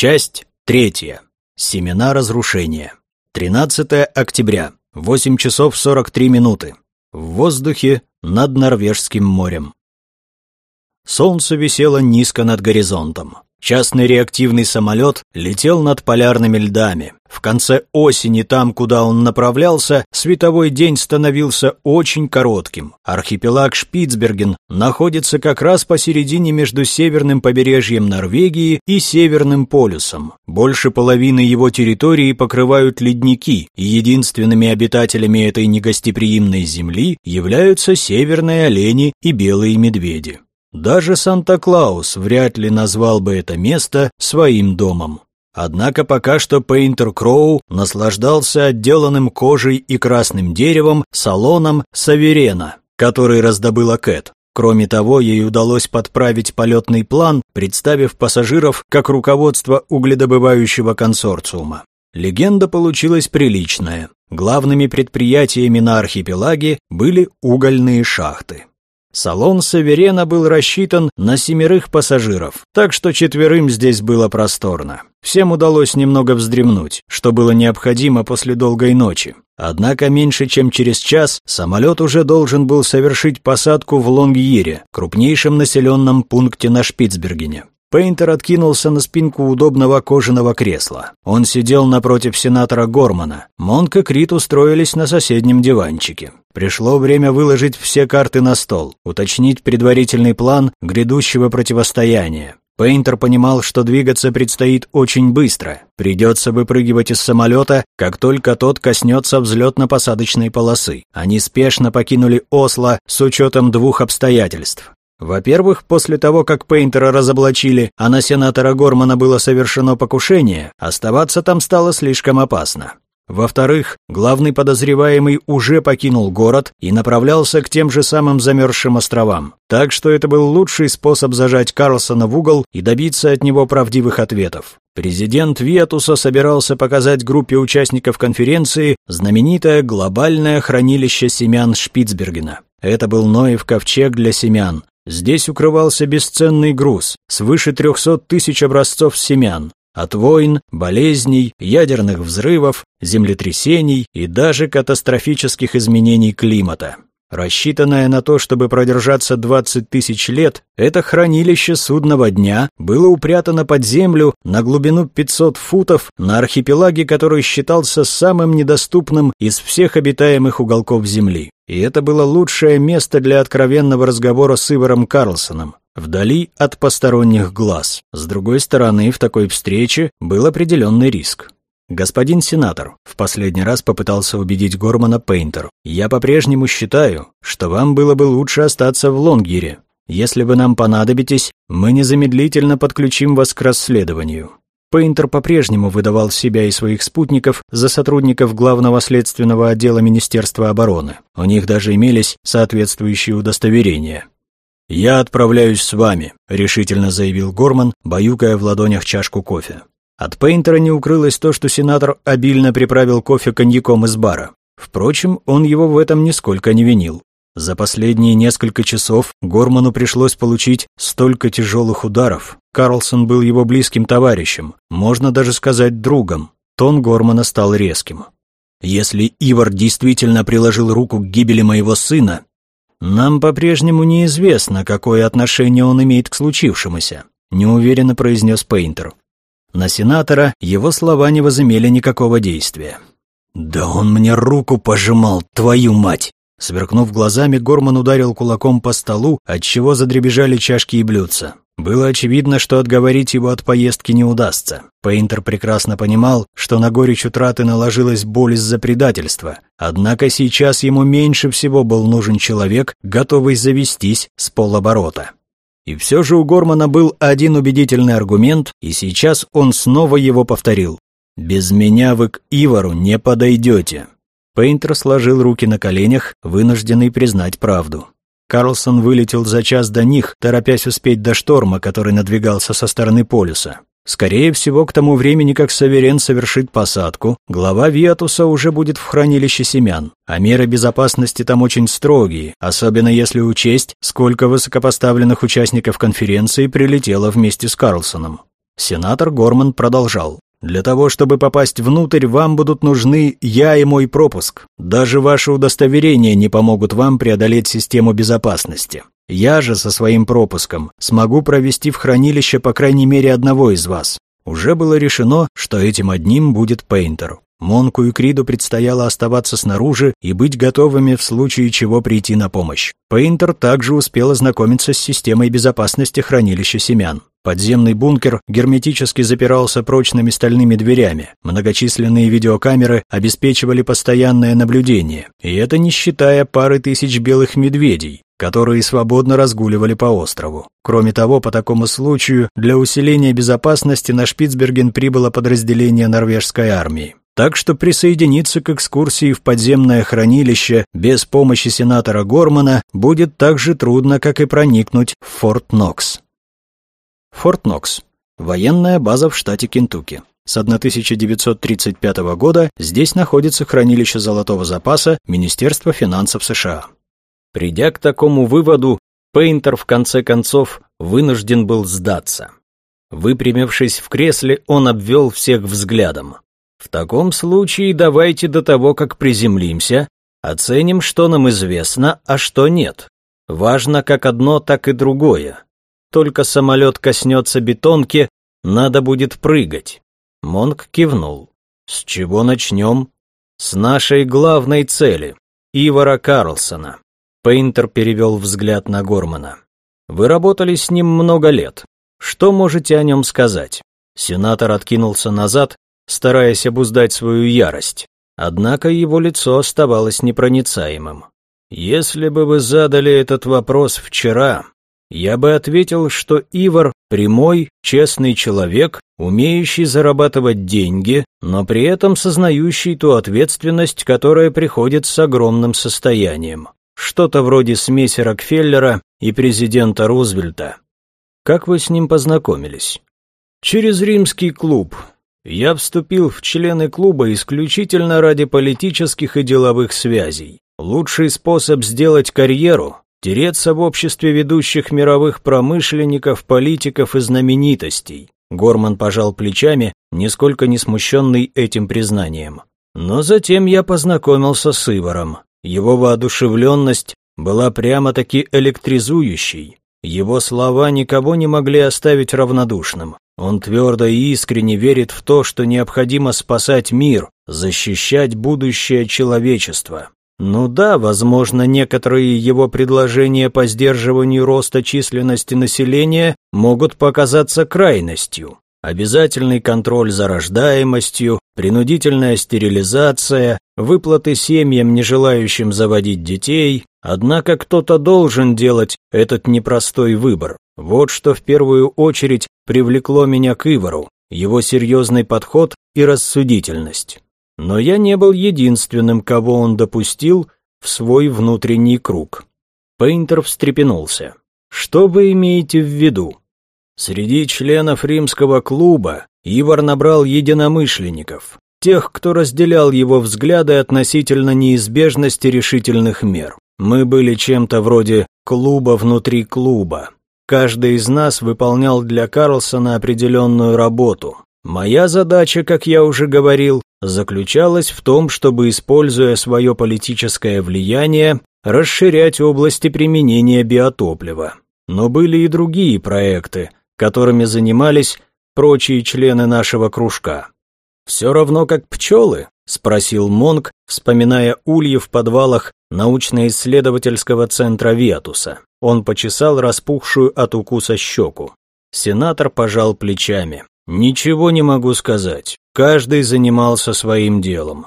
Часть третья. Семена разрушения. 13 октября. 8 часов 43 минуты. В воздухе над Норвежским морем. Солнце висело низко над горизонтом. Частный реактивный самолет летел над полярными льдами. В конце осени, там, куда он направлялся, световой день становился очень коротким. Архипелаг Шпицберген находится как раз посередине между северным побережьем Норвегии и Северным полюсом. Больше половины его территории покрывают ледники, и единственными обитателями этой негостеприимной земли являются северные олени и белые медведи. Даже Санта-Клаус вряд ли назвал бы это место своим домом. Однако пока что Пейнтер Кроу наслаждался отделанным кожей и красным деревом салоном Саверена, который раздобыла Кэт. Кроме того, ей удалось подправить полетный план, представив пассажиров как руководство угледобывающего консорциума. Легенда получилась приличная. Главными предприятиями на архипелаге были угольные шахты. Салон Саверена был рассчитан на семерых пассажиров, так что четверым здесь было просторно. Всем удалось немного вздремнуть, что было необходимо после долгой ночи. Однако меньше чем через час самолет уже должен был совершить посадку в Лонгьере, крупнейшем населенном пункте на Шпицбергене. Пейнтер откинулся на спинку удобного кожаного кресла. Он сидел напротив сенатора Гормана. Монк и Крит устроились на соседнем диванчике. Пришло время выложить все карты на стол, уточнить предварительный план грядущего противостояния. Пейнтер понимал, что двигаться предстоит очень быстро. Придется выпрыгивать из самолета, как только тот коснется взлетно-посадочной полосы. Они спешно покинули Осло с учетом двух обстоятельств. Во-первых, после того, как Пейнтера разоблачили, а на сенатора Гормана было совершено покушение, оставаться там стало слишком опасно. Во-вторых, главный подозреваемый уже покинул город и направлялся к тем же самым замерзшим островам. Так что это был лучший способ зажать Карлсона в угол и добиться от него правдивых ответов. Президент Виатуса собирался показать группе участников конференции знаменитое глобальное хранилище семян Шпицбергена. Это был Ноев ковчег для семян, Здесь укрывался бесценный груз, свыше 300 тысяч образцов семян, от войн, болезней, ядерных взрывов, землетрясений и даже катастрофических изменений климата. Рассчитанное на то, чтобы продержаться 20 тысяч лет, это хранилище судного дня было упрятано под землю на глубину 500 футов на архипелаге, который считался самым недоступным из всех обитаемых уголков Земли. И это было лучшее место для откровенного разговора с Иваром Карлсоном, вдали от посторонних глаз. С другой стороны, в такой встрече был определенный риск. «Господин сенатор», — в последний раз попытался убедить Гормана Пейнтер, «я по-прежнему считаю, что вам было бы лучше остаться в Лонгере. Если вы нам понадобитесь, мы незамедлительно подключим вас к расследованию». Пейнтер по-прежнему выдавал себя и своих спутников за сотрудников главного следственного отдела Министерства обороны. У них даже имелись соответствующие удостоверения. «Я отправляюсь с вами», — решительно заявил Горман, баюкая в ладонях чашку кофе. От Пейнтера не укрылось то, что сенатор обильно приправил кофе коньяком из бара. Впрочем, он его в этом нисколько не винил. За последние несколько часов Горману пришлось получить столько тяжелых ударов. Карлсон был его близким товарищем, можно даже сказать другом. Тон Гормана стал резким. «Если Ивар действительно приложил руку к гибели моего сына, нам по-прежнему неизвестно, какое отношение он имеет к случившемуся», неуверенно произнес Пейнтер. На сенатора его слова не возымели никакого действия. «Да он мне руку пожимал, твою мать!» Сверкнув глазами, Горман ударил кулаком по столу, отчего задребежали чашки и блюдца. Было очевидно, что отговорить его от поездки не удастся. Пейнтер прекрасно понимал, что на горечь утраты наложилась боль из-за предательства. Однако сейчас ему меньше всего был нужен человек, готовый завестись с полоборота. И все же у Гормана был один убедительный аргумент, и сейчас он снова его повторил. «Без меня вы к Ивару не подойдете». Пейнтер сложил руки на коленях, вынужденный признать правду. Карлсон вылетел за час до них, торопясь успеть до шторма, который надвигался со стороны полюса. Скорее всего, к тому времени, как Саверен совершит посадку, глава Виатуса уже будет в хранилище семян, а меры безопасности там очень строгие, особенно если учесть, сколько высокопоставленных участников конференции прилетело вместе с Карлсоном. Сенатор Горман продолжал. Для того, чтобы попасть внутрь, вам будут нужны я и мой пропуск. Даже ваши удостоверения не помогут вам преодолеть систему безопасности. Я же со своим пропуском смогу провести в хранилище по крайней мере одного из вас. Уже было решено, что этим одним будет Пейнтер. Монку и Криду предстояло оставаться снаружи и быть готовыми в случае чего прийти на помощь. Пейнтер также успел ознакомиться с системой безопасности хранилища семян. Подземный бункер герметически запирался прочными стальными дверями. Многочисленные видеокамеры обеспечивали постоянное наблюдение. И это не считая пары тысяч белых медведей, которые свободно разгуливали по острову. Кроме того, по такому случаю, для усиления безопасности на Шпицберген прибыло подразделение норвежской армии. Так что присоединиться к экскурсии в подземное хранилище без помощи сенатора Гормана будет так же трудно, как и проникнуть в Форт Нокс. Форт Нокс – военная база в штате Кентукки. С 1935 года здесь находится хранилище золотого запаса Министерства финансов США. Придя к такому выводу, Пейнтер в конце концов вынужден был сдаться. Выпрямившись в кресле, он обвел всех взглядом. В таком случае давайте до того, как приземлимся, оценим, что нам известно, а что нет. Важно как одно, так и другое. Только самолет коснется бетонки, надо будет прыгать. Монк кивнул. С чего начнем? С нашей главной цели, Ивара Карлсона. Пейнтер перевел взгляд на Гормана. Вы работали с ним много лет. Что можете о нем сказать? Сенатор откинулся назад, стараясь обуздать свою ярость. Однако его лицо оставалось непроницаемым. «Если бы вы задали этот вопрос вчера, я бы ответил, что Ивар – прямой, честный человек, умеющий зарабатывать деньги, но при этом сознающий ту ответственность, которая приходит с огромным состоянием. Что-то вроде смеси Рокфеллера и президента Рузвельта. Как вы с ним познакомились? Через римский клуб, я вступил в члены клуба исключительно ради политических и деловых связей. Лучший способ сделать карьеру – тереться в обществе ведущих мировых промышленников, политиков и знаменитостей. Горман пожал плечами, нисколько не смущенный этим признанием. Но затем я познакомился с Иваром. Его воодушевленность была прямо-таки электризующей. Его слова никого не могли оставить равнодушным. Он твердо и искренне верит в то, что необходимо спасать мир, защищать будущее человечества. Ну да, возможно, некоторые его предложения по сдерживанию роста численности населения могут показаться крайностью. Обязательный контроль за рождаемостью, принудительная стерилизация, выплаты семьям, не желающим заводить детей, однако кто-то должен делать этот непростой выбор. Вот что в первую очередь привлекло меня к Ивару, его серьезный подход и рассудительность. Но я не был единственным, кого он допустил в свой внутренний круг. Пейнтер встрепенулся. «Что вы имеете в виду?» Среди членов римского клуба Ивар набрал единомышленников, тех, кто разделял его взгляды относительно неизбежности решительных мер. Мы были чем-то вроде клуба внутри клуба. Каждый из нас выполнял для Карлсона определенную работу. Моя задача, как я уже говорил, заключалась в том, чтобы, используя свое политическое влияние, расширять области применения биотоплива. Но были и другие проекты, которыми занимались прочие члены нашего кружка. «Все равно как пчелы?» — спросил Монк, вспоминая ульи в подвалах научно-исследовательского центра Ветуса. Он почесал распухшую от укуса щеку. Сенатор пожал плечами. «Ничего не могу сказать. Каждый занимался своим делом.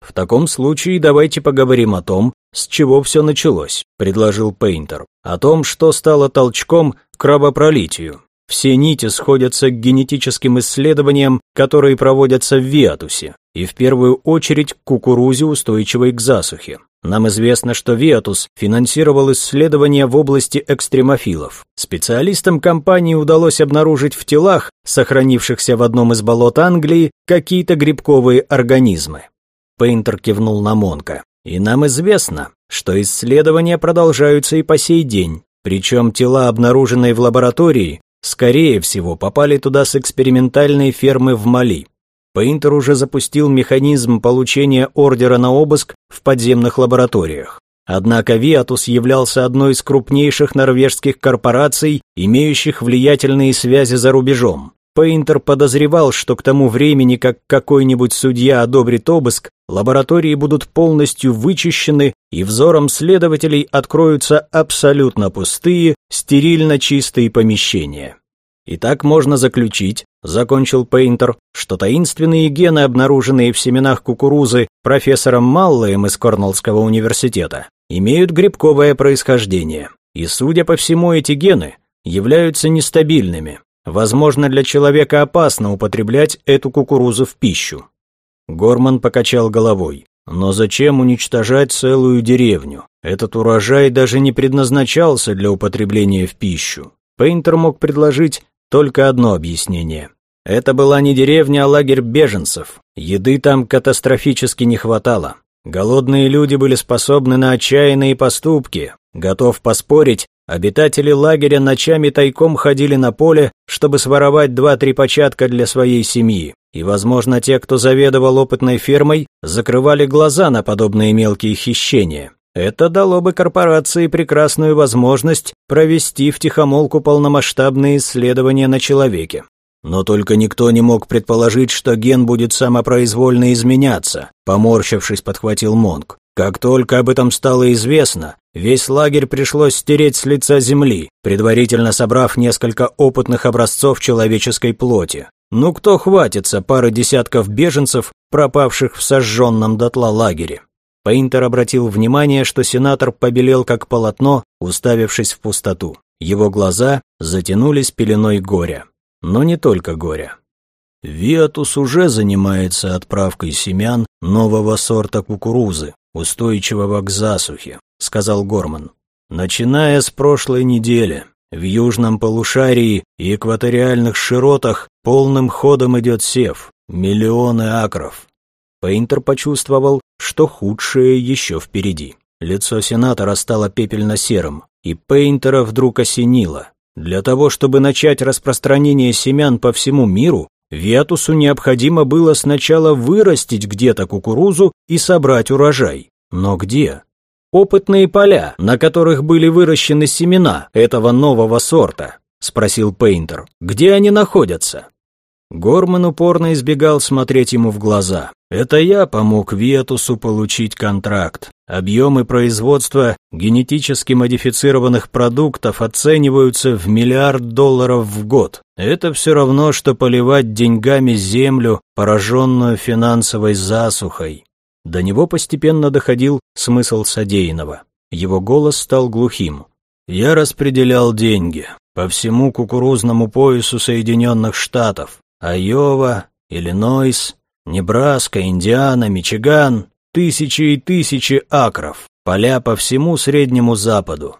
В таком случае давайте поговорим о том, с чего все началось», — предложил Пейнтер. «О том, что стало толчком к крабопролитию. Все нити сходятся к генетическим исследованиям, которые проводятся в Виатусе, и в первую очередь к кукурузе, устойчивой к засухе. Нам известно, что Виатус финансировал исследования в области экстремофилов. Специалистам компании удалось обнаружить в телах, сохранившихся в одном из болот Англии, какие-то грибковые организмы. Пейнтер кивнул на Монка. И нам известно, что исследования продолжаются и по сей день. Причем тела, обнаруженные в лаборатории, скорее всего, попали туда с экспериментальной фермы в Мали. Пейнтер уже запустил механизм получения ордера на обыск в подземных лабораториях. Однако Виатус являлся одной из крупнейших норвежских корпораций, имеющих влиятельные связи за рубежом. Пейнтер подозревал, что к тому времени, как какой-нибудь судья одобрит обыск, лаборатории будут полностью вычищены, и взором следователей откроются абсолютно пустые, стерильно чистые помещения. И так можно заключить, закончил Пейнтер, что таинственные гены, обнаруженные в семенах кукурузы профессором Маллоем из Корнеллского университета, имеют грибковое происхождение. И, судя по всему, эти гены являются нестабильными. Возможно, для человека опасно употреблять эту кукурузу в пищу. Горман покачал головой. Но зачем уничтожать целую деревню? Этот урожай даже не предназначался для употребления в пищу. Пейнтер мог предложить только одно объяснение. Это была не деревня, а лагерь беженцев. Еды там катастрофически не хватало. Голодные люди были способны на отчаянные поступки. Готов поспорить, обитатели лагеря ночами тайком ходили на поле, чтобы своровать два-три початка для своей семьи. И, возможно, те, кто заведовал опытной фермой, закрывали глаза на подобные мелкие хищения. Это дало бы корпорации прекрасную возможность провести в тихомолку полномасштабные исследования на человеке. Но только никто не мог предположить, что ген будет самопроизвольно изменяться, поморщившись, подхватил Монг. Как только об этом стало известно, весь лагерь пришлось стереть с лица земли, предварительно собрав несколько опытных образцов человеческой плоти. Ну кто хватится пары десятков беженцев, пропавших в сожженном дотла лагере? Пейнтер обратил внимание, что сенатор побелел как полотно, уставившись в пустоту. Его глаза затянулись пеленой горя. Но не только горя. Виатус уже занимается отправкой семян нового сорта кукурузы, устойчивого к засухе, сказал Горман. Начиная с прошлой недели, в южном полушарии и экваториальных широтах полным ходом идет сев, миллионы акров. Пейнтер почувствовал, что худшее еще впереди. Лицо сенатора стало пепельно-серым, и Пейнтера вдруг осенило. Для того, чтобы начать распространение семян по всему миру, Ветусу необходимо было сначала вырастить где-то кукурузу и собрать урожай. Но где? Опытные поля, на которых были выращены семена этого нового сорта, спросил Пейнтер. Где они находятся? Горман упорно избегал смотреть ему в глаза. Это я помог Ветусу получить контракт. Объемы производства генетически модифицированных продуктов оцениваются в миллиард долларов в год. Это все равно, что поливать деньгами землю, пораженную финансовой засухой. До него постепенно доходил смысл содеянного. Его голос стал глухим. Я распределял деньги по всему кукурузному поясу Соединенных Штатов. Айова, Иллинойс, Небраска, Индиана, Мичиган, тысячи и тысячи акров, поля по всему Среднему Западу.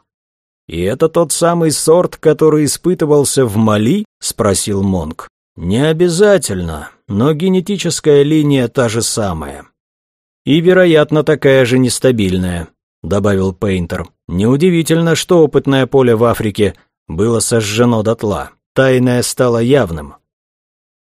«И это тот самый сорт, который испытывался в Мали?» – спросил Монк. «Не обязательно, но генетическая линия та же самая. И, вероятно, такая же нестабильная», – добавил Пейнтер. «Неудивительно, что опытное поле в Африке было сожжено дотла. Тайное стало явным.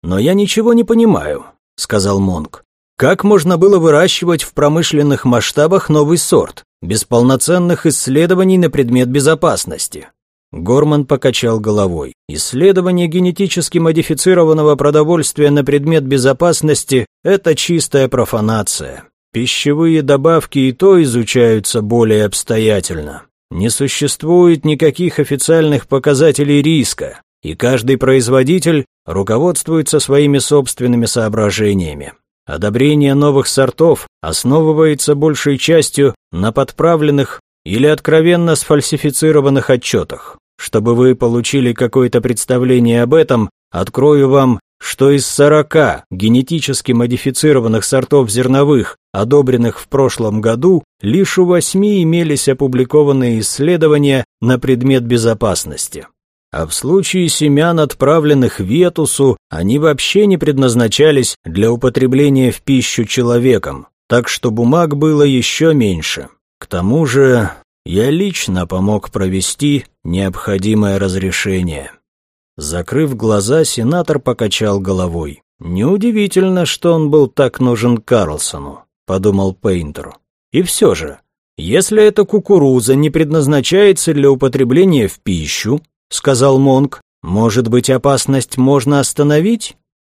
«Но я ничего не понимаю», — сказал Монк. «Как можно было выращивать в промышленных масштабах новый сорт, без полноценных исследований на предмет безопасности?» Горман покачал головой. «Исследование генетически модифицированного продовольствия на предмет безопасности – это чистая профанация. Пищевые добавки и то изучаются более обстоятельно. Не существует никаких официальных показателей риска, и каждый производитель руководствуется своими собственными соображениями. Одобрение новых сортов основывается большей частью на подправленных или откровенно сфальсифицированных отчетах. Чтобы вы получили какое-то представление об этом, открою вам, что из 40 генетически модифицированных сортов зерновых, одобренных в прошлом году, лишь у восьми имелись опубликованные исследования на предмет безопасности. А в случае семян, отправленных Ветусу, они вообще не предназначались для употребления в пищу человеком, так что бумаг было еще меньше. К тому же я лично помог провести необходимое разрешение. Закрыв глаза, сенатор покачал головой. «Неудивительно, что он был так нужен Карлсону», — подумал Пейнтер. «И все же, если эта кукуруза не предназначается для употребления в пищу, — сказал Монк, — может быть, опасность можно остановить?»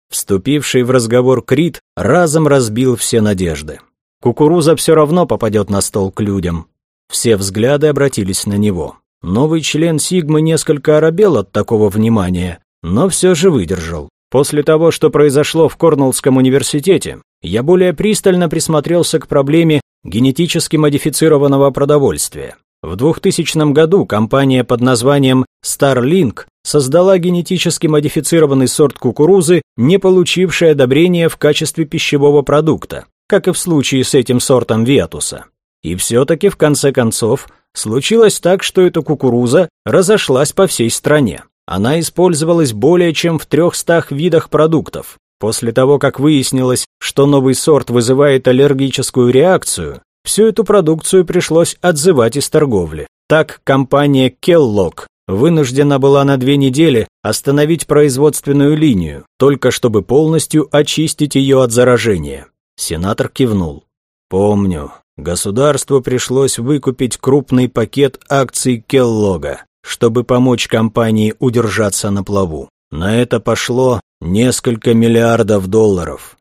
Вступивший в разговор Крит разом разбил все надежды. Кукуруза все равно попадет на стол к людям. Все взгляды обратились на него. Новый член Сигмы несколько оробел от такого внимания, но все же выдержал. После того, что произошло в Корнеллском университете, я более пристально присмотрелся к проблеме генетически модифицированного продовольствия. В 2000 году компания под названием Starlink создала генетически модифицированный сорт кукурузы, не получивший одобрения в качестве пищевого продукта, как и в случае с этим сортом виатуса. И все-таки, в конце концов, Случилось так, что эта кукуруза разошлась по всей стране. Она использовалась более чем в трехстах видах продуктов. После того, как выяснилось, что новый сорт вызывает аллергическую реакцию, всю эту продукцию пришлось отзывать из торговли. Так компания Kellogg вынуждена была на две недели остановить производственную линию, только чтобы полностью очистить ее от заражения. Сенатор кивнул. «Помню, Государству пришлось выкупить крупный пакет акций Келлога, чтобы помочь компании удержаться на плаву. На это пошло несколько миллиардов долларов.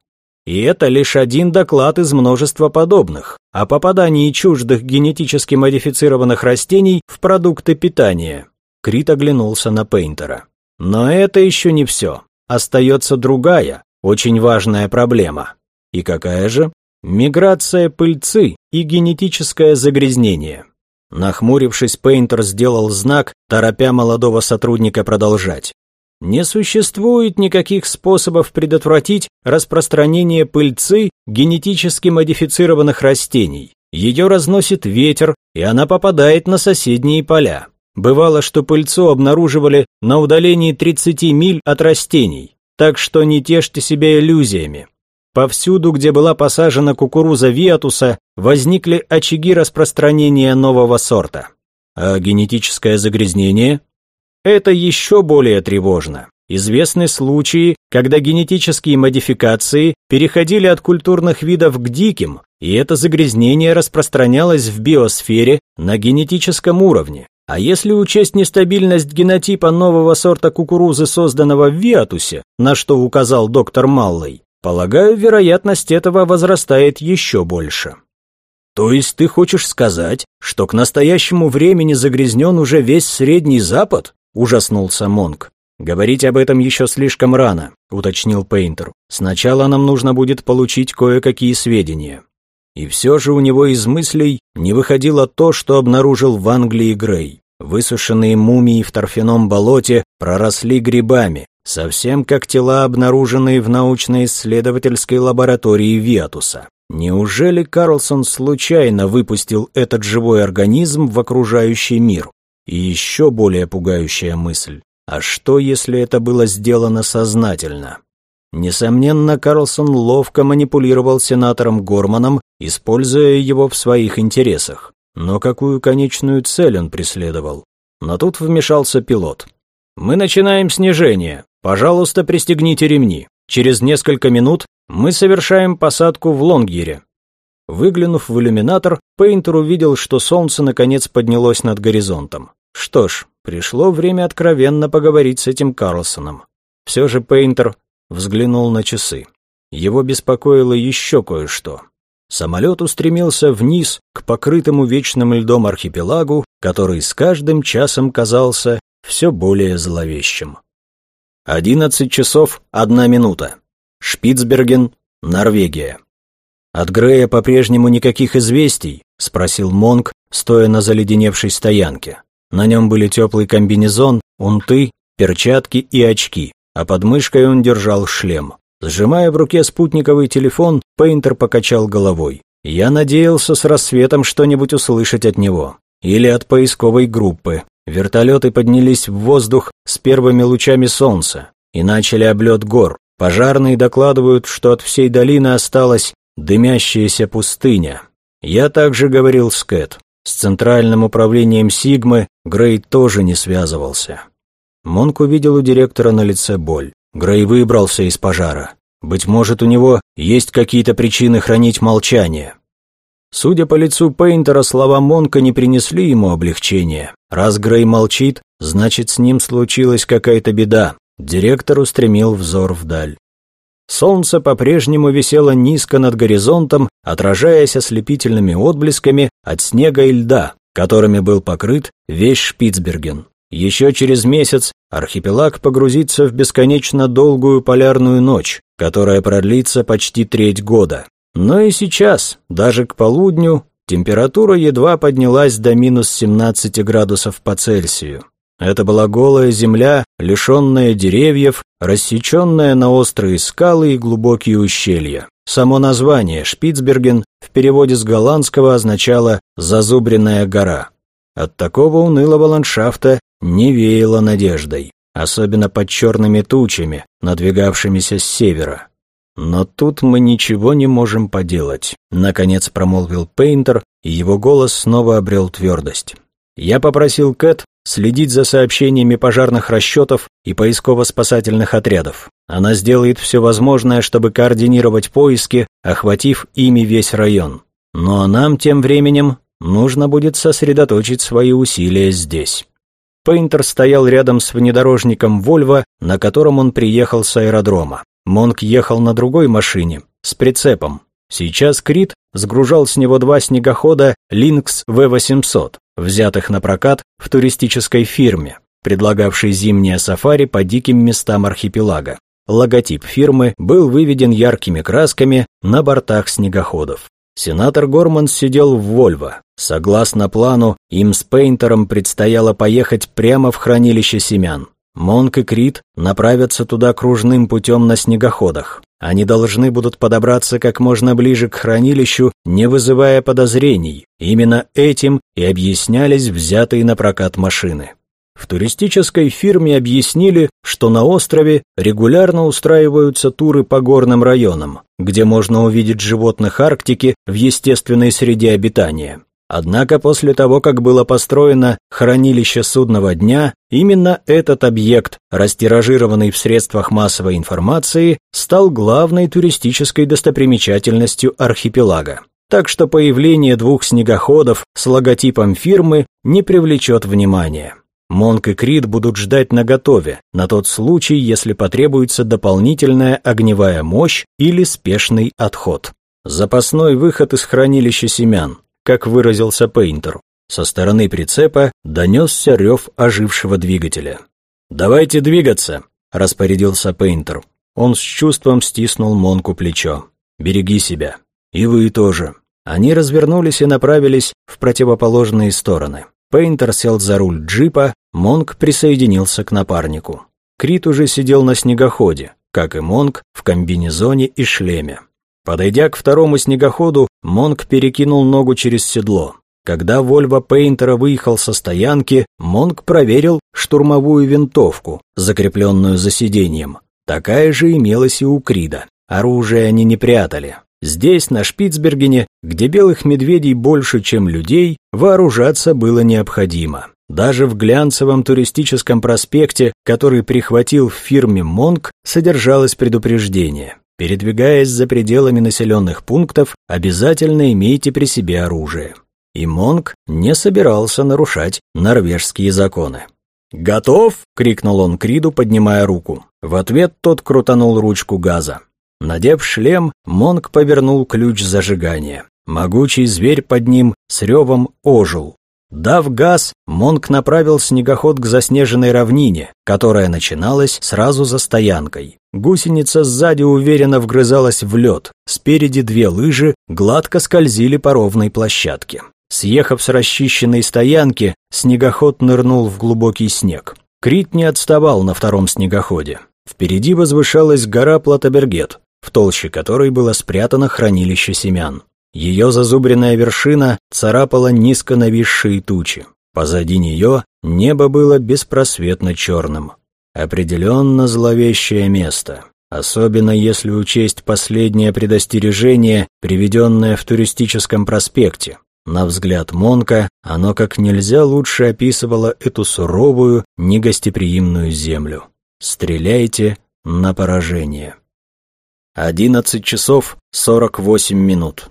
И это лишь один доклад из множества подобных о попадании чуждых генетически модифицированных растений в продукты питания. Крит оглянулся на Пейнтера. Но это еще не все. Остается другая, очень важная проблема. И какая же? Миграция пыльцы и генетическое загрязнение. Нахмурившись, Пейнтер сделал знак, торопя молодого сотрудника продолжать. Не существует никаких способов предотвратить распространение пыльцы генетически модифицированных растений. Ее разносит ветер, и она попадает на соседние поля. Бывало, что пыльцу обнаруживали на удалении 30 миль от растений, так что не тешьте себя иллюзиями. Повсюду, где была посажена кукуруза виатуса, возникли очаги распространения нового сорта. А генетическое загрязнение? Это еще более тревожно. Известны случаи, когда генетические модификации переходили от культурных видов к диким, и это загрязнение распространялось в биосфере на генетическом уровне. А если учесть нестабильность генотипа нового сорта кукурузы, созданного в Виатусе, на что указал доктор Маллой, Полагаю, вероятность этого возрастает еще больше. То есть ты хочешь сказать, что к настоящему времени загрязнен уже весь Средний Запад? Ужаснулся Монк. Говорить об этом еще слишком рано, уточнил Пейнтер. Сначала нам нужно будет получить кое-какие сведения. И все же у него из мыслей не выходило то, что обнаружил в Англии Грей. Высушенные мумии в торфяном болоте проросли грибами, совсем как тела, обнаруженные в научно-исследовательской лаборатории Виатуса. Неужели Карлсон случайно выпустил этот живой организм в окружающий мир? И еще более пугающая мысль. А что, если это было сделано сознательно? Несомненно, Карлсон ловко манипулировал сенатором Горманом, используя его в своих интересах. Но какую конечную цель он преследовал? Но тут вмешался пилот. «Мы начинаем снижение. Пожалуйста, пристегните ремни. Через несколько минут мы совершаем посадку в Лонгере». Выглянув в иллюминатор, Пейнтер увидел, что солнце наконец поднялось над горизонтом. Что ж, пришло время откровенно поговорить с этим Карлсоном. Все же Пейнтер взглянул на часы. Его беспокоило еще кое-что. Самолет устремился вниз к покрытому вечным льдом архипелагу, который с каждым часом казался все более зловещим. Одиннадцать часов одна минута. Шпицберген, Норвегия. «От Грея по-прежнему никаких известий?» — спросил Монк, стоя на заледеневшей стоянке. На нем были теплый комбинезон, унты, перчатки и очки, а под мышкой он держал шлем. Сжимая в руке спутниковый телефон, Пейнтер покачал головой. «Я надеялся с рассветом что-нибудь услышать от него. Или от поисковой группы. Вертолеты поднялись в воздух с первыми лучами солнца и начали облет гор. Пожарные докладывают, что от всей долины осталась дымящаяся пустыня. Я также говорил с Кэт. С центральным управлением Сигмы Грей тоже не связывался. Монк увидел у директора на лице боль. Грей выбрался из пожара. Быть может, у него есть какие-то причины хранить молчание. Судя по лицу Пейнтера, слова Монка не принесли ему облегчения. Раз Грей молчит, значит, с ним случилась какая-то беда. Директор устремил взор вдаль. Солнце по-прежнему висело низко над горизонтом, отражаясь ослепительными отблесками от снега и льда, которыми был покрыт весь Шпицберген. Еще через месяц архипелаг погрузится в бесконечно долгую полярную ночь, которая продлится почти треть года. Но и сейчас, даже к полудню, температура едва поднялась до минус 17 градусов по Цельсию. Это была голая земля, лишенная деревьев, рассеченная на острые скалы и глубокие ущелья. Само название Шпицберген в переводе с голландского означало «зазубренная гора». От такого унылого ландшафта не веяло надеждой, особенно под черными тучами, надвигавшимися с севера. «Но тут мы ничего не можем поделать», — наконец промолвил Пейнтер, и его голос снова обрел твердость. «Я попросил Кэт следить за сообщениями пожарных расчетов и поисково-спасательных отрядов. Она сделает все возможное, чтобы координировать поиски, охватив ими весь район. Но нам тем временем нужно будет сосредоточить свои усилия здесь. Пейнтер стоял рядом с внедорожником «Вольво», на котором он приехал с аэродрома. Монк ехал на другой машине, с прицепом. Сейчас Крит сгружал с него два снегохода «Линкс В-800», взятых на прокат в туристической фирме, предлагавшей зимнее сафари по диким местам архипелага. Логотип фирмы был выведен яркими красками на бортах снегоходов. Сенатор Горман сидел в Вольво. Согласно плану, им с Пейнтером предстояло поехать прямо в хранилище семян. Монк и Крит направятся туда кружным путем на снегоходах. Они должны будут подобраться как можно ближе к хранилищу, не вызывая подозрений. Именно этим и объяснялись взятые на прокат машины. В туристической фирме объяснили, что на острове регулярно устраиваются туры по горным районам, где можно увидеть животных Арктики в естественной среде обитания. Однако после того, как было построено хранилище судного дня, именно этот объект, растиражированный в средствах массовой информации, стал главной туристической достопримечательностью архипелага так что появление двух снегоходов с логотипом фирмы не привлечет внимания. Монк и Крид будут ждать наготове, на тот случай, если потребуется дополнительная огневая мощь или спешный отход. Запасной выход из хранилища семян, как выразился Пейнтер. Со стороны прицепа донесся рев ожившего двигателя. «Давайте двигаться», — распорядился Пейнтер. Он с чувством стиснул Монку плечо. «Береги себя. И вы тоже». Они развернулись и направились в противоположные стороны. Пейнтер сел за руль джипа, Монк присоединился к напарнику. Крит уже сидел на снегоходе, как и Монк, в комбинезоне и шлеме. Подойдя к второму снегоходу, Монк перекинул ногу через седло. Когда Вольво Пейнтера выехал со стоянки, Монк проверил штурмовую винтовку, закрепленную за сиденьем. Такая же имелась и у Крида. Оружие они не прятали. Здесь, на Шпицбергене, где белых медведей больше, чем людей, вооружаться было необходимо. Даже в глянцевом туристическом проспекте, который прихватил в фирме «Монк», содержалось предупреждение. Передвигаясь за пределами населенных пунктов, обязательно имейте при себе оружие. И Монк не собирался нарушать норвежские законы. «Готов?» — крикнул он Криду, поднимая руку. В ответ тот крутанул ручку газа. Надев шлем, Монк повернул ключ зажигания. Могучий зверь под ним с ревом ожил. Дав газ, Монк направил снегоход к заснеженной равнине, которая начиналась сразу за стоянкой. Гусеница сзади уверенно вгрызалась в лед, спереди две лыжи гладко скользили по ровной площадке. Съехав с расчищенной стоянки, снегоход нырнул в глубокий снег. Крит не отставал на втором снегоходе. Впереди возвышалась гора Платобергет, в толще которой было спрятано хранилище семян. Ее зазубренная вершина царапала низко нависшие тучи. Позади нее небо было беспросветно черным. Определенно зловещее место, особенно если учесть последнее предостережение, приведенное в туристическом проспекте. На взгляд Монка, оно как нельзя лучше описывало эту суровую, негостеприимную землю. Стреляйте на поражение. 11 часов 48 минут.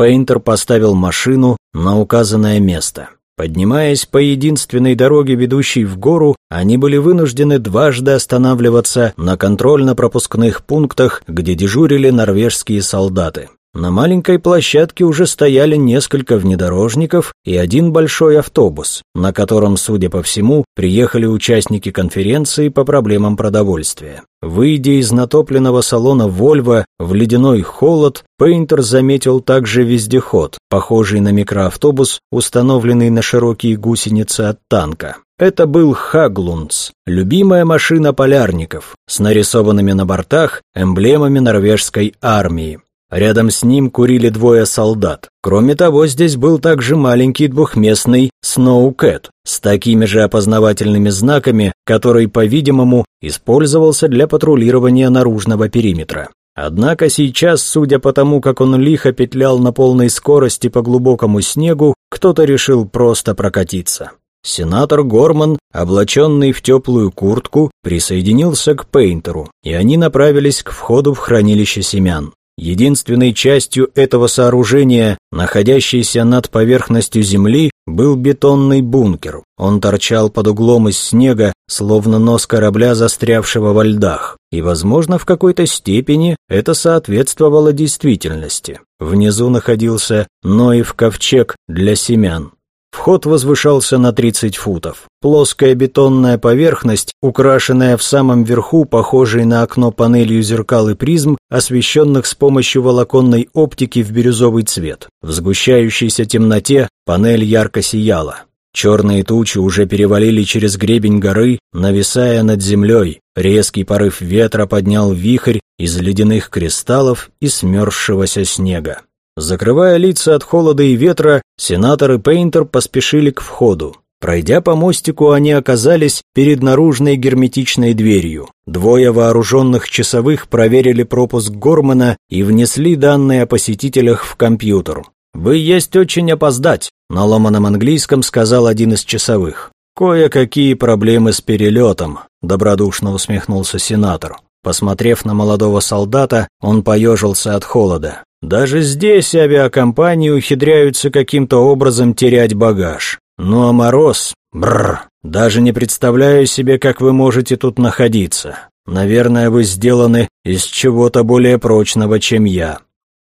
Пейнтер поставил машину на указанное место. Поднимаясь по единственной дороге, ведущей в гору, они были вынуждены дважды останавливаться на контрольно-пропускных пунктах, где дежурили норвежские солдаты. На маленькой площадке уже стояли несколько внедорожников и один большой автобус, на котором, судя по всему, приехали участники конференции по проблемам продовольствия. Выйдя из натопленного салона «Вольво» в ледяной холод, Пейнтер заметил также вездеход, похожий на микроавтобус, установленный на широкие гусеницы от танка. Это был Хаглундс, любимая машина полярников, с нарисованными на бортах эмблемами норвежской армии. Рядом с ним курили двое солдат. Кроме того, здесь был также маленький двухместный Сноукэт с такими же опознавательными знаками, который, по-видимому, использовался для патрулирования наружного периметра. Однако сейчас, судя по тому, как он лихо петлял на полной скорости по глубокому снегу, кто-то решил просто прокатиться. Сенатор Горман, облаченный в теплую куртку, присоединился к Пейнтеру, и они направились к входу в хранилище семян. Единственной частью этого сооружения, находящейся над поверхностью земли, был бетонный бункер. Он торчал под углом из снега, словно нос корабля, застрявшего во льдах. И, возможно, в какой-то степени это соответствовало действительности. Внизу находился Ноев ковчег для семян. Вход возвышался на 30 футов. Плоская бетонная поверхность, украшенная в самом верху, похожей на окно панелью зеркал и призм, освещенных с помощью волоконной оптики в бирюзовый цвет. В сгущающейся темноте панель ярко сияла. Черные тучи уже перевалили через гребень горы, нависая над землей. Резкий порыв ветра поднял вихрь из ледяных кристаллов и смерзшегося снега. Закрывая лица от холода и ветра, сенатор и Пейнтер поспешили к входу. Пройдя по мостику, они оказались перед наружной герметичной дверью. Двое вооруженных часовых проверили пропуск Гормана и внесли данные о посетителях в компьютер. «Вы есть очень опоздать», — на ломаном английском сказал один из часовых. «Кое-какие проблемы с перелетом», — добродушно усмехнулся сенатор. Посмотрев на молодого солдата, он поежился от холода. Даже здесь авиакомпании ухитряются каким-то образом терять багаж. Ну а мороз... Бррр. Даже не представляю себе, как вы можете тут находиться. Наверное, вы сделаны из чего-то более прочного, чем я».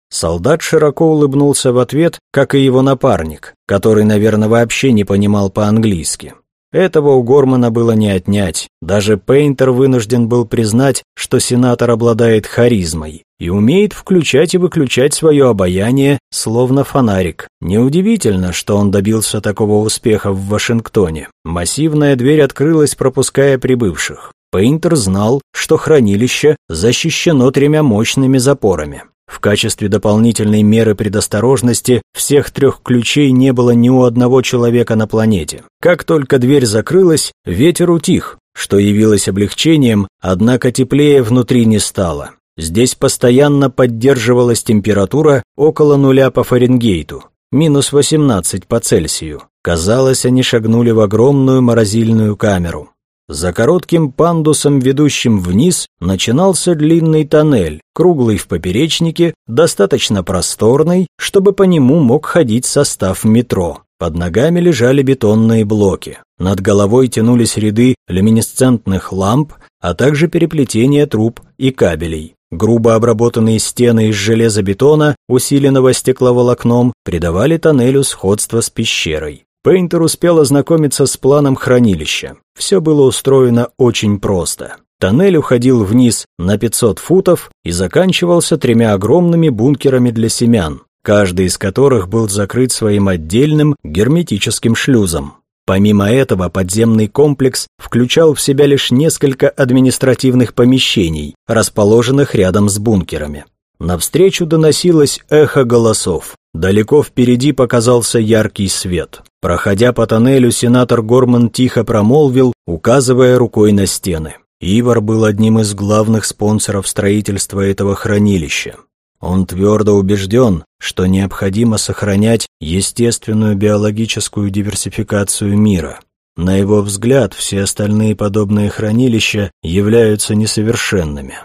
Солдат широко улыбнулся в ответ, как и его напарник, который, наверное, вообще не понимал по-английски. Этого у Гормана было не отнять. Даже Пейнтер вынужден был признать, что сенатор обладает харизмой и умеет включать и выключать свое обаяние, словно фонарик. Неудивительно, что он добился такого успеха в Вашингтоне. Массивная дверь открылась, пропуская прибывших. Пейнтер знал, что хранилище защищено тремя мощными запорами. В качестве дополнительной меры предосторожности всех трех ключей не было ни у одного человека на планете. Как только дверь закрылась, ветер утих, что явилось облегчением, однако теплее внутри не стало. Здесь постоянно поддерживалась температура около нуля по Фаренгейту, минус 18 по Цельсию. Казалось, они шагнули в огромную морозильную камеру. За коротким пандусом, ведущим вниз, начинался длинный тоннель, круглый в поперечнике, достаточно просторный, чтобы по нему мог ходить состав метро. Под ногами лежали бетонные блоки. Над головой тянулись ряды люминесцентных ламп, а также переплетения труб и кабелей. Грубо обработанные стены из железобетона, усиленного стекловолокном, придавали тоннелю сходство с пещерой. Пейнтер успел ознакомиться с планом хранилища. Все было устроено очень просто. Тоннель уходил вниз на 500 футов и заканчивался тремя огромными бункерами для семян, каждый из которых был закрыт своим отдельным герметическим шлюзом. Помимо этого, подземный комплекс включал в себя лишь несколько административных помещений, расположенных рядом с бункерами. Навстречу доносилось эхо голосов. Далеко впереди показался яркий свет. Проходя по тоннелю, сенатор Горман тихо промолвил, указывая рукой на стены. Ивар был одним из главных спонсоров строительства этого хранилища. Он твердо убежден, что необходимо сохранять естественную биологическую диверсификацию мира. На его взгляд, все остальные подобные хранилища являются несовершенными.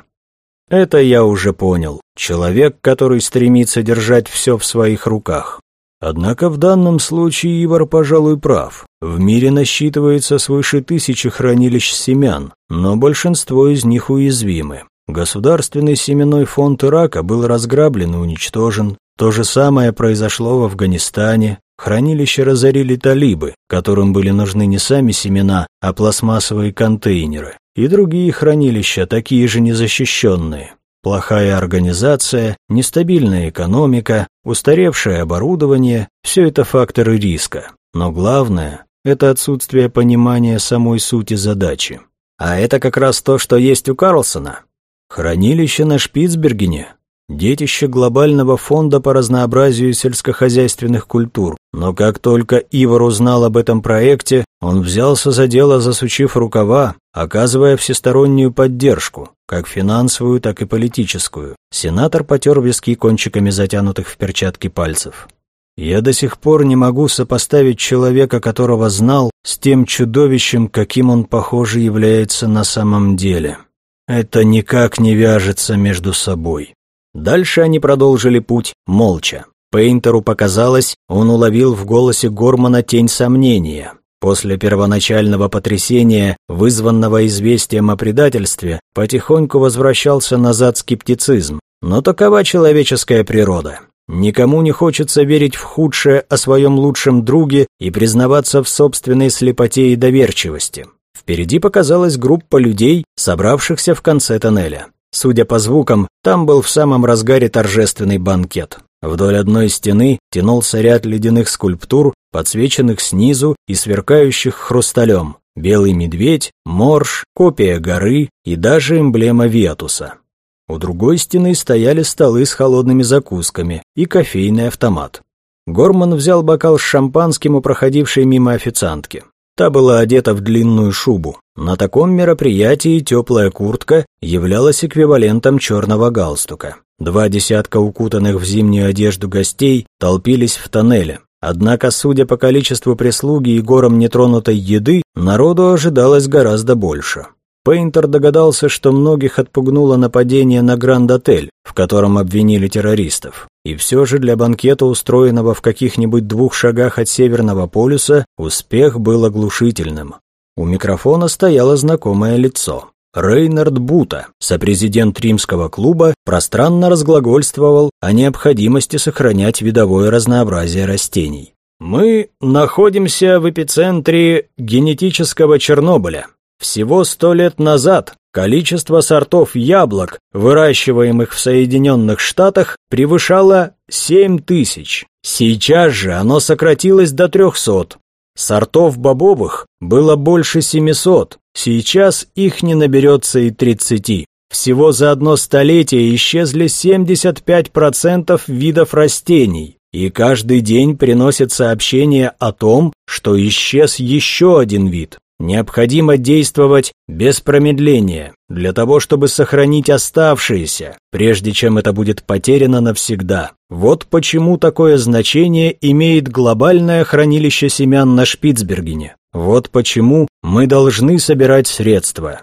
Это я уже понял. Человек, который стремится держать все в своих руках. Однако в данном случае Ивар, пожалуй, прав. В мире насчитывается свыше тысячи хранилищ семян, но большинство из них уязвимы. Государственный семенной фонд Ирака был разграблен и уничтожен. То же самое произошло в Афганистане. Хранилище разорили талибы, которым были нужны не сами семена, а пластмассовые контейнеры. И другие хранилища, такие же незащищенные. Плохая организация, нестабильная экономика, устаревшее оборудование – все это факторы риска. Но главное – это отсутствие понимания самой сути задачи. А это как раз то, что есть у Карлсона. Хранилище на Шпицбергене – детище глобального фонда по разнообразию сельскохозяйственных культур. Но как только Ивар узнал об этом проекте, он взялся за дело, засучив рукава, оказывая всестороннюю поддержку, как финансовую, так и политическую. Сенатор потер виски кончиками затянутых в перчатки пальцев. Я до сих пор не могу сопоставить человека, которого знал, с тем чудовищем, каким он, похоже, является на самом деле. Это никак не вяжется между собой. Дальше они продолжили путь молча. Пейнтеру показалось, он уловил в голосе Гормана тень сомнения. После первоначального потрясения, вызванного известием о предательстве, потихоньку возвращался назад скептицизм. Но такова человеческая природа. Никому не хочется верить в худшее о своем лучшем друге и признаваться в собственной слепоте и доверчивости. Впереди показалась группа людей, собравшихся в конце тоннеля. Судя по звукам, там был в самом разгаре торжественный банкет. Вдоль одной стены тянулся ряд ледяных скульптур, подсвеченных снизу и сверкающих хрусталем. Белый медведь, морж, копия горы и даже эмблема Ветуса. У другой стены стояли столы с холодными закусками и кофейный автомат. Горман взял бокал с шампанским у проходившей мимо официантки. Та была одета в длинную шубу. На таком мероприятии теплая куртка являлась эквивалентом черного галстука. Два десятка укутанных в зимнюю одежду гостей толпились в тоннеле. Однако, судя по количеству прислуги и горам нетронутой еды, народу ожидалось гораздо больше. Пейнтер догадался, что многих отпугнуло нападение на Гранд-отель, в котором обвинили террористов. И все же для банкета, устроенного в каких-нибудь двух шагах от Северного полюса, успех был оглушительным. У микрофона стояло знакомое лицо. Рейнард Бута, сопрезидент римского клуба, пространно разглагольствовал о необходимости сохранять видовое разнообразие растений. «Мы находимся в эпицентре генетического Чернобыля. Всего сто лет назад количество сортов яблок, выращиваемых в Соединенных Штатах, превышало 7 тысяч. Сейчас же оно сократилось до 300. Сортов бобовых было больше 700, сейчас их не наберется и 30. Всего за одно столетие исчезли 75% видов растений, и каждый день приносит сообщение о том, что исчез еще один вид. Необходимо действовать без промедления, для того, чтобы сохранить оставшиеся, прежде чем это будет потеряно навсегда. Вот почему такое значение имеет глобальное хранилище семян на Шпицбергене. Вот почему мы должны собирать средства.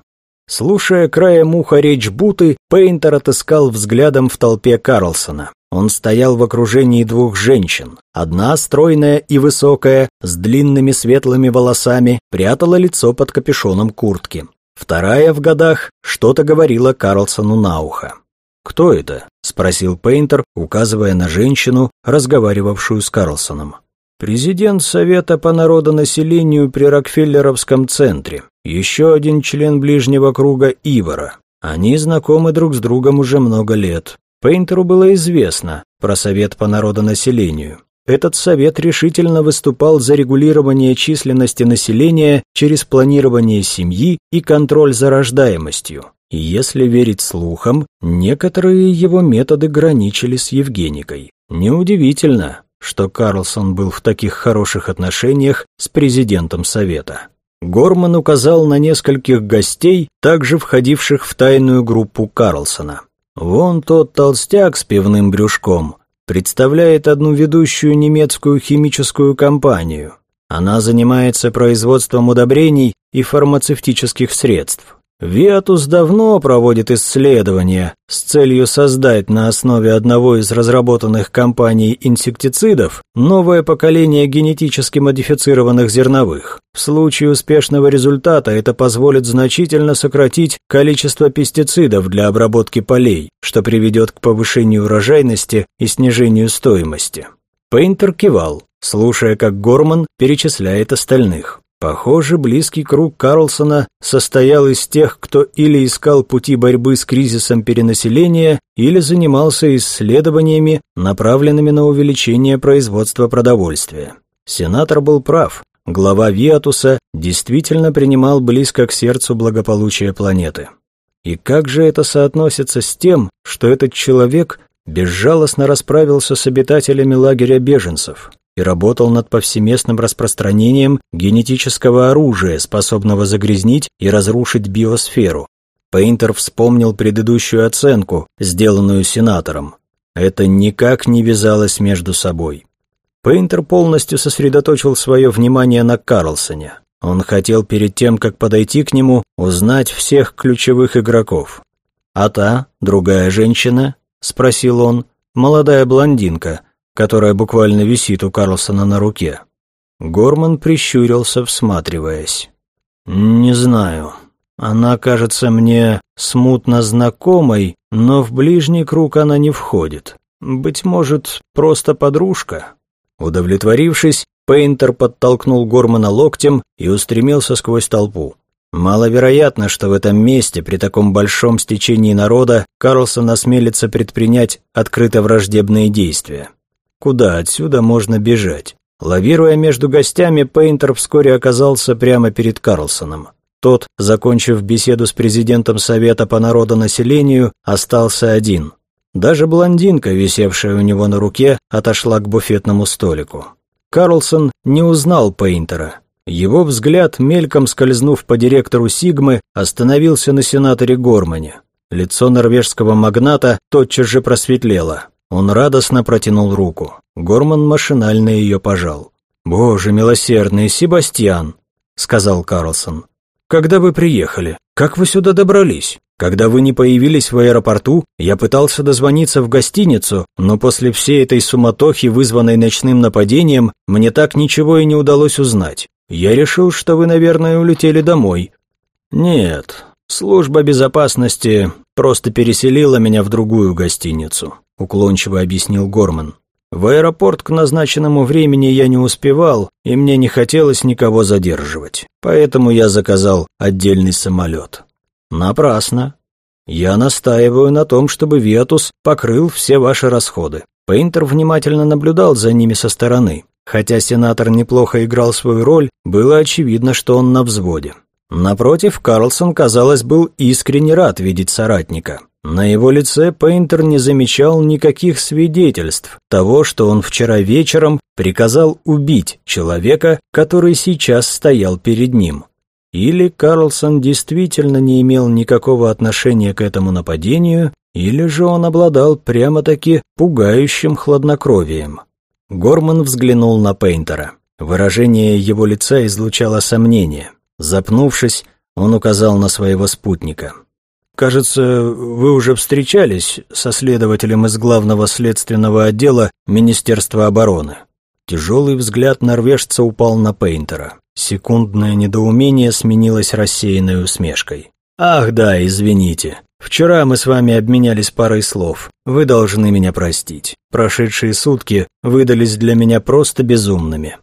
Слушая краем уха речь Буты, Пейнтер отыскал взглядом в толпе Карлсона. Он стоял в окружении двух женщин. Одна, стройная и высокая, с длинными светлыми волосами, прятала лицо под капюшоном куртки. Вторая в годах что-то говорила Карлсону на ухо. «Кто это?» — спросил Пейнтер, указывая на женщину, разговаривавшую с Карлсоном. «Президент Совета по народонаселению при Рокфеллеровском центре. Еще один член ближнего круга Ивара. Они знакомы друг с другом уже много лет. Пейнтеру было известно про Совет по народонаселению. Этот совет решительно выступал за регулирование численности населения через планирование семьи и контроль за рождаемостью. И если верить слухам, некоторые его методы граничили с Евгеникой. Неудивительно, что Карлсон был в таких хороших отношениях с президентом Совета. Горман указал на нескольких гостей, также входивших в тайную группу Карлсона. Вон тот толстяк с пивным брюшком представляет одну ведущую немецкую химическую компанию. Она занимается производством удобрений и фармацевтических средств. Виатус давно проводит исследования с целью создать на основе одного из разработанных компаний инсектицидов новое поколение генетически модифицированных зерновых. В случае успешного результата это позволит значительно сократить количество пестицидов для обработки полей, что приведет к повышению урожайности и снижению стоимости. Пейнтер кивал, слушая, как Горман перечисляет остальных. Похоже, близкий круг Карлсона состоял из тех, кто или искал пути борьбы с кризисом перенаселения, или занимался исследованиями, направленными на увеличение производства продовольствия. Сенатор был прав. Глава Виатуса действительно принимал близко к сердцу благополучие планеты. И как же это соотносится с тем, что этот человек безжалостно расправился с обитателями лагеря беженцев? И работал над повсеместным распространением генетического оружия, способного загрязнить и разрушить биосферу. Пейнтер вспомнил предыдущую оценку, сделанную сенатором. Это никак не вязалось между собой. Пейнтер полностью сосредоточил свое внимание на Карлсоне. Он хотел перед тем, как подойти к нему, узнать всех ключевых игроков. «А та, другая женщина?» – спросил он. «Молодая блондинка, которая буквально висит у Карлсона на руке. Горман прищурился, всматриваясь. «Не знаю. Она кажется мне смутно знакомой, но в ближний круг она не входит. Быть может, просто подружка?» Удовлетворившись, Пейнтер подтолкнул Гормана локтем и устремился сквозь толпу. Маловероятно, что в этом месте, при таком большом стечении народа, Карлсон осмелится предпринять открыто враждебные действия. Куда отсюда можно бежать? Лавируя между гостями, Пейнтер вскоре оказался прямо перед Карлсоном. Тот, закончив беседу с президентом Совета по народонаселению, остался один. Даже блондинка, висевшая у него на руке, отошла к буфетному столику. Карлсон не узнал Пейнтера. Его взгляд, мельком скользнув по директору Сигмы, остановился на сенаторе Гормане. Лицо норвежского магната тотчас же просветлело. Он радостно протянул руку. Горман машинально ее пожал. «Боже милосердный, Себастьян!» — сказал Карлсон. «Когда вы приехали? Как вы сюда добрались? Когда вы не появились в аэропорту, я пытался дозвониться в гостиницу, но после всей этой суматохи, вызванной ночным нападением, мне так ничего и не удалось узнать. Я решил, что вы, наверное, улетели домой». «Нет, служба безопасности просто переселила меня в другую гостиницу уклончиво объяснил Горман. В аэропорт к назначенному времени я не успевал, и мне не хотелось никого задерживать. Поэтому я заказал отдельный самолет. Напрасно. Я настаиваю на том, чтобы Виатус покрыл все ваши расходы. Пейнтер внимательно наблюдал за ними со стороны. Хотя сенатор неплохо играл свою роль, было очевидно, что он на взводе. Напротив, Карлсон, казалось, был искренне рад видеть соратника. На его лице Пейнтер не замечал никаких свидетельств того, что он вчера вечером приказал убить человека, который сейчас стоял перед ним. Или Карлсон действительно не имел никакого отношения к этому нападению, или же он обладал прямо-таки пугающим хладнокровием. Горман взглянул на Пейнтера. Выражение его лица излучало сомнение. Запнувшись, он указал на своего спутника. Кажется, вы уже встречались со следователем из главного следственного отдела Министерства обороны. Тяжелый взгляд норвежца упал на Пейнтера. Секундное недоумение сменилось рассеянной усмешкой. «Ах да, извините. Вчера мы с вами обменялись парой слов. Вы должны меня простить. Прошедшие сутки выдались для меня просто безумными».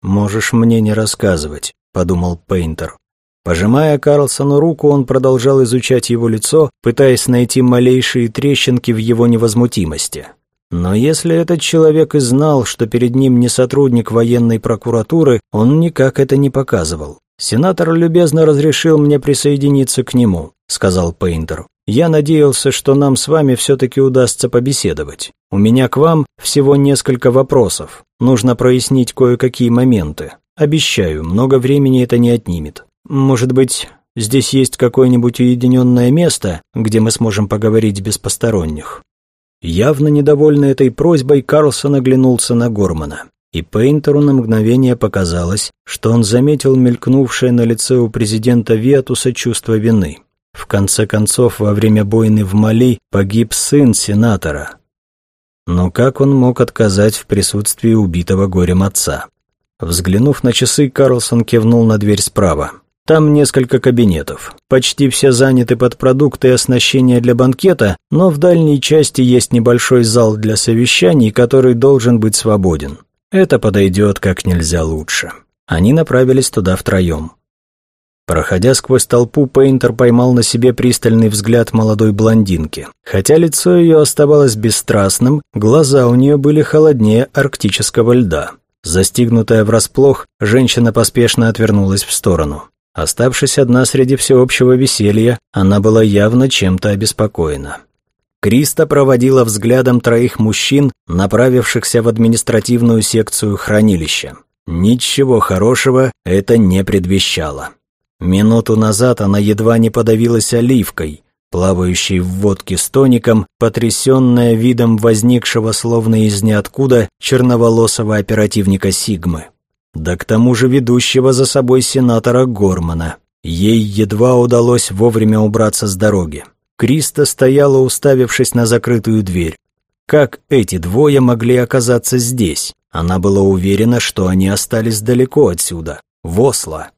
«Можешь мне не рассказывать», — подумал Пейнтер. Пожимая Карлсону руку, он продолжал изучать его лицо, пытаясь найти малейшие трещинки в его невозмутимости. Но если этот человек и знал, что перед ним не сотрудник военной прокуратуры, он никак это не показывал. «Сенатор любезно разрешил мне присоединиться к нему», — сказал Пейнтер. «Я надеялся, что нам с вами все-таки удастся побеседовать. У меня к вам всего несколько вопросов. Нужно прояснить кое-какие моменты. Обещаю, много времени это не отнимет». «Может быть, здесь есть какое-нибудь уединенное место, где мы сможем поговорить без посторонних?» Явно недовольный этой просьбой, Карлсон оглянулся на Гормана. И Пейнтеру на мгновение показалось, что он заметил мелькнувшее на лице у президента Виатуса чувство вины. В конце концов, во время бойны в Мали погиб сын сенатора. Но как он мог отказать в присутствии убитого горем отца? Взглянув на часы, Карлсон кивнул на дверь справа. Там несколько кабинетов. Почти все заняты под продукты и оснащение для банкета, но в дальней части есть небольшой зал для совещаний, который должен быть свободен. Это подойдет как нельзя лучше. Они направились туда втроем. Проходя сквозь толпу, Пейнтер поймал на себе пристальный взгляд молодой блондинки. Хотя лицо ее оставалось бесстрастным, глаза у нее были холоднее арктического льда. Застигнутая врасплох, женщина поспешно отвернулась в сторону. Оставшись одна среди всеобщего веселья, она была явно чем-то обеспокоена. Криста проводила взглядом троих мужчин, направившихся в административную секцию хранилища. Ничего хорошего это не предвещало. Минуту назад она едва не подавилась оливкой, плавающей в водке с тоником, потрясенная видом возникшего словно из ниоткуда черноволосого оперативника Сигмы. Да к тому же ведущего за собой сенатора Гормана. Ей едва удалось вовремя убраться с дороги. Криста стояла, уставившись на закрытую дверь. Как эти двое могли оказаться здесь? Она была уверена, что они остались далеко отсюда, в Осло.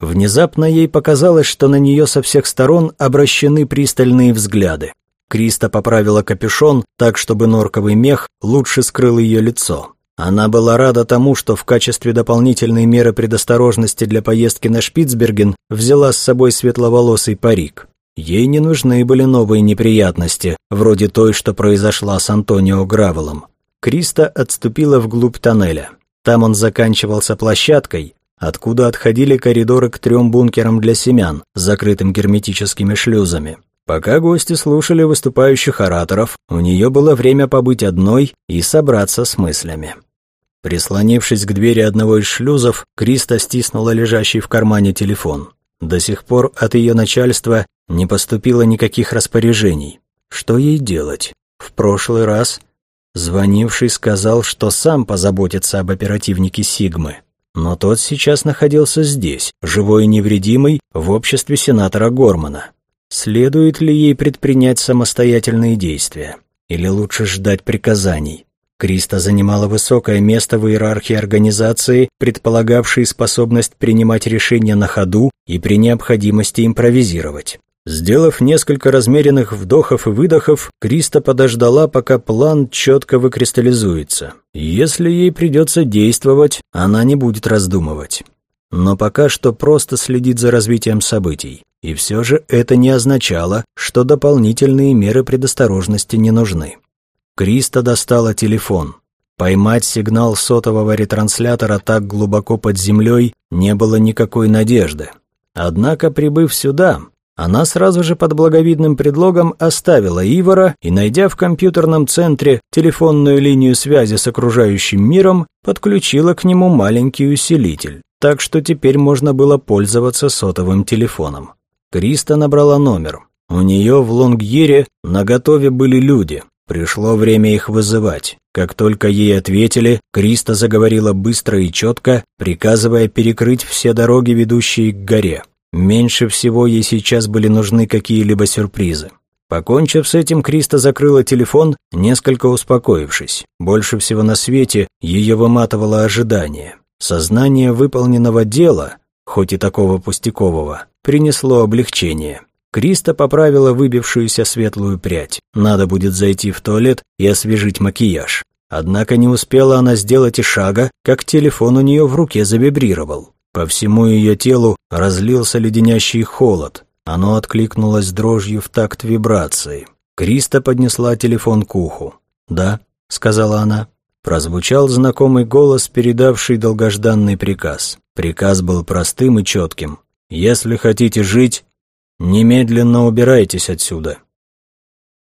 Внезапно ей показалось, что на нее со всех сторон обращены пристальные взгляды. Криста поправила капюшон так, чтобы норковый мех лучше скрыл ее лицо. Она была рада тому, что в качестве дополнительной меры предосторожности для поездки на Шпицберген взяла с собой светловолосый парик. Ей не нужны были новые неприятности, вроде той, что произошла с Антонио Гравелом. Криста отступила вглубь тоннеля. Там он заканчивался площадкой, откуда отходили коридоры к трем бункерам для семян, закрытым герметическими шлюзами. Пока гости слушали выступающих ораторов, у нее было время побыть одной и собраться с мыслями. Прислонившись к двери одного из шлюзов, Криста стиснула лежащий в кармане телефон. До сих пор от ее начальства не поступило никаких распоряжений. Что ей делать? В прошлый раз звонивший сказал, что сам позаботится об оперативнике Сигмы. Но тот сейчас находился здесь, живой и невредимый, в обществе сенатора Гормана. Следует ли ей предпринять самостоятельные действия? Или лучше ждать приказаний? Криста занимала высокое место в иерархии организации, предполагавшей способность принимать решения на ходу и при необходимости импровизировать. Сделав несколько размеренных вдохов и выдохов, Криста подождала, пока план четко выкристаллизуется. Если ей придется действовать, она не будет раздумывать. Но пока что просто следит за развитием событий. И все же это не означало, что дополнительные меры предосторожности не нужны. Криста достала телефон. Поймать сигнал сотового ретранслятора так глубоко под землей не было никакой надежды. Однако, прибыв сюда, она сразу же под благовидным предлогом оставила Ивара и, найдя в компьютерном центре телефонную линию связи с окружающим миром, подключила к нему маленький усилитель, так что теперь можно было пользоваться сотовым телефоном. Криста набрала номер. У нее в Лонгьере наготове были люди. Пришло время их вызывать. Как только ей ответили, Криста заговорила быстро и четко, приказывая перекрыть все дороги, ведущие к горе. Меньше всего ей сейчас были нужны какие-либо сюрпризы. Покончив с этим, Криста закрыла телефон, несколько успокоившись. Больше всего на свете ее выматывало ожидание. Сознание выполненного дела, хоть и такого пустякового, принесло облегчение. Криста поправила выбившуюся светлую прядь. Надо будет зайти в туалет и освежить макияж. Однако не успела она сделать и шага, как телефон у нее в руке завибрировал. По всему ее телу разлился леденящий холод. Оно откликнулось дрожью в такт вибрации. Криста поднесла телефон к уху. «Да», — сказала она. Прозвучал знакомый голос, передавший долгожданный приказ. Приказ был простым и четким. «Если хотите жить, немедленно убирайтесь отсюда».